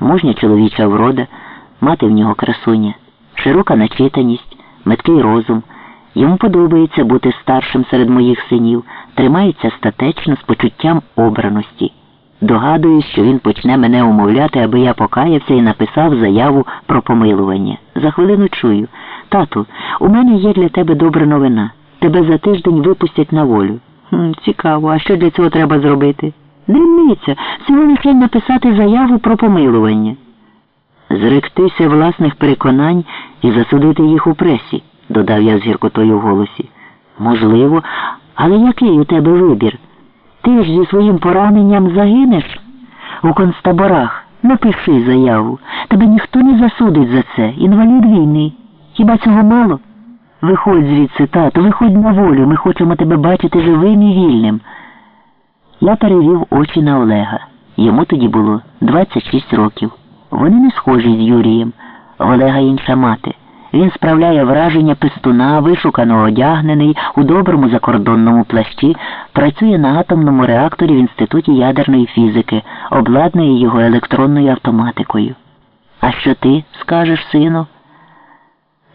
мужня чоловіча врода, мати в нього красуня, широка начитаність, меткий розум. Йому подобається бути старшим серед моїх синів, тримається статечно з почуттям обраності. Догадуюсь, що він почне мене умовляти, аби я покаявся і написав заяву про помилування. За хвилину чую. Тату, у мене є для тебе добра новина. Тебе за тиждень випустять на волю. Цікаво, а що для цього треба зробити? Дрібниця, всього лише написати заяву про помилування. Зректися власних переконань і засудити їх у пресі, додав я з гіркотою в голосі. Можливо, але який у тебе вибір? Ти ж зі своїм пораненням загинеш у концтаборах. Напиши заяву. Тебе ніхто не засудить за це. Інвалід війни. Хіба цього мало? Виходь звідси, тато, виходь на волю. Ми хочемо тебе бачити живим і вільним. Я перевів очі на Олега. Йому тоді було 26 років. Вони не схожі з Юрієм. В Олега інша мати. Він справляє враження пистуна, вишукано одягнений у доброму закордонному плащі, працює на атомному реакторі в Інституті ядерної фізики, обладнує його електронною автоматикою. А що ти скажеш, сину?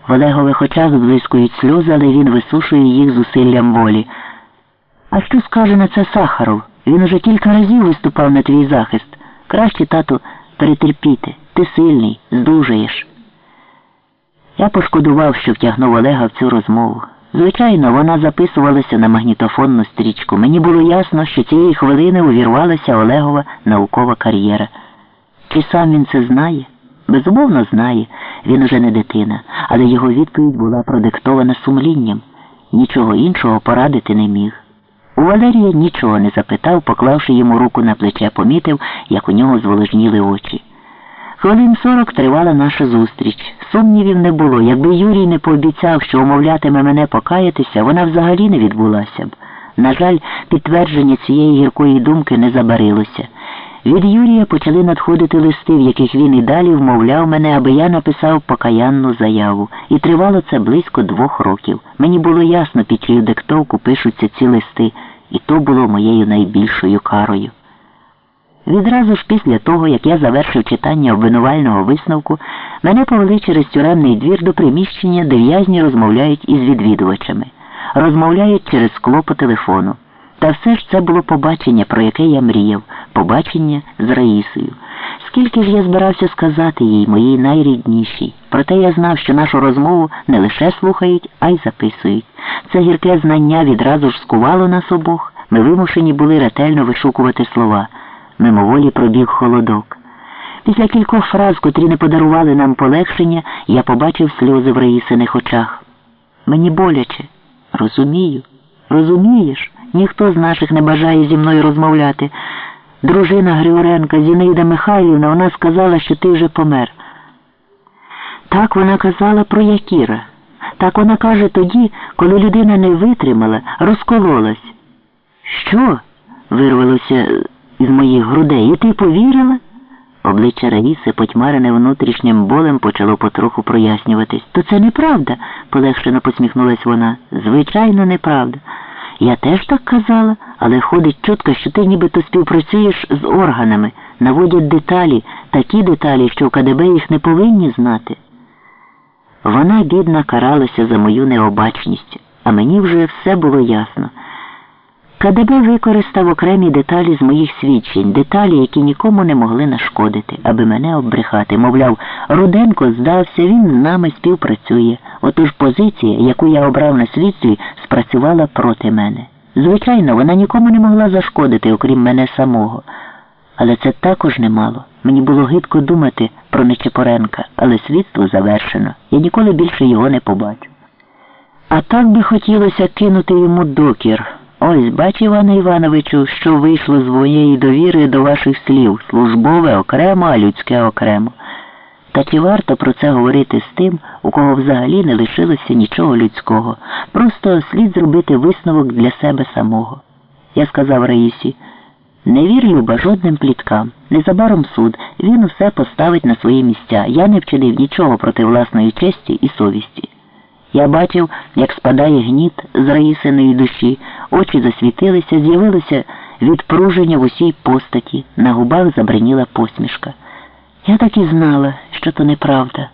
В Олегових очах зблискують сльози, але він висушує їх зусиллям волі. А що скаже на це Сахаров? Він уже кілька разів виступав на твій захист. Краще, тату, перетерпіти. Ти сильний, здужаєш. Я пошкодував, що втягнув Олега в цю розмову. Звичайно, вона записувалася на магнітофонну стрічку. Мені було ясно, що цієї хвилини увірвалася Олегова наукова кар'єра. Чи сам він це знає? Безумовно, знає. Він уже не дитина, але його відповідь була продиктована сумлінням. Нічого іншого порадити не міг. У Валерія нічого не запитав, поклавши йому руку на плече, помітив, як у нього зволожніли очі. Хвилин сорок тривала наша зустріч. Сумнівів не було. Якби Юрій не пообіцяв, що умовлятиме мене покаятися, вона взагалі не відбулася б. На жаль, підтвердження цієї гіркої думки не забарилося. Від Юрія почали надходити листи, в яких він і далі вмовляв мене, аби я написав покаянну заяву. І тривало це близько двох років. Мені було ясно, під чию диктовку пишуться ці листи, і то було моєю найбільшою карою. Відразу ж після того, як я завершив читання обвинувального висновку, мене повели через тюремний двір до приміщення, де в'язні розмовляють із відвідувачами, розмовляють через скло по телефону. Та все ж це було побачення, про яке я мріяв, побачення з Раїсою. Скільки ж я збирався сказати їй, моїй найріднішій. Проте я знав, що нашу розмову не лише слухають, а й записують. Це гірке знання відразу ж скувало нас обох. Ми вимушені були ретельно вишукувати слова. Мимоволі пробіг холодок. Після кількох фраз, котрі не подарували нам полегшення, я побачив сльози в Раїсиних очах. Мені боляче. Розумію. Розумієш? Ніхто з наших не бажає зі мною розмовляти. Дружина Григоренка Зінаїда Михайлівна, вона сказала, що ти вже помер. Так вона казала про Якіра. Так вона каже тоді, коли людина не витримала, розкололась. Що? вирвалося із моїх грудей. І ти повірила? Обличчя Раїси, потьмарене внутрішнім болем, почало потроху прояснюватись. То це неправда, полегшено посміхнулась вона. Звичайно, неправда. Я теж так казала, але ходить чутка, що ти нібито співпрацюєш з органами, наводять деталі, такі деталі, що в КДБ їх не повинні знати. Вона, бідна, каралася за мою необачність, а мені вже все було ясно. КДБ використав окремі деталі з моїх свідчень, деталі, які нікому не могли нашкодити, аби мене обрехати. Мовляв, Руденко здався, він з нами співпрацює. Отож позиція, яку я обрав на слідстві, спрацювала проти мене. Звичайно, вона нікому не могла зашкодити, окрім мене самого. Але це також немало. Мені було гидко думати про Нечепоренка, але слідство завершено. Я ніколи більше його не побачу. А так би хотілося кинути йому докір. Ось бач, Іване Івановичу, що вийшло з моєї довіри до ваших слів службове окремо, а людське окремо. Та чи варто про це говорити з тим, у кого взагалі не лишилося нічого людського? Просто слід зробити висновок для себе самого. Я сказав Раїсі, не вір, Люба, жодним пліткам. Незабаром суд, він усе поставить на свої місця. Я не вчинив нічого проти власної честі і совісті. Я бачив, як спадає гніт з Раїсиної душі, очі засвітилися, з'явилося відпруження в усій постаті, на губах забриніла посмішка. Я так і знала, що то неправда.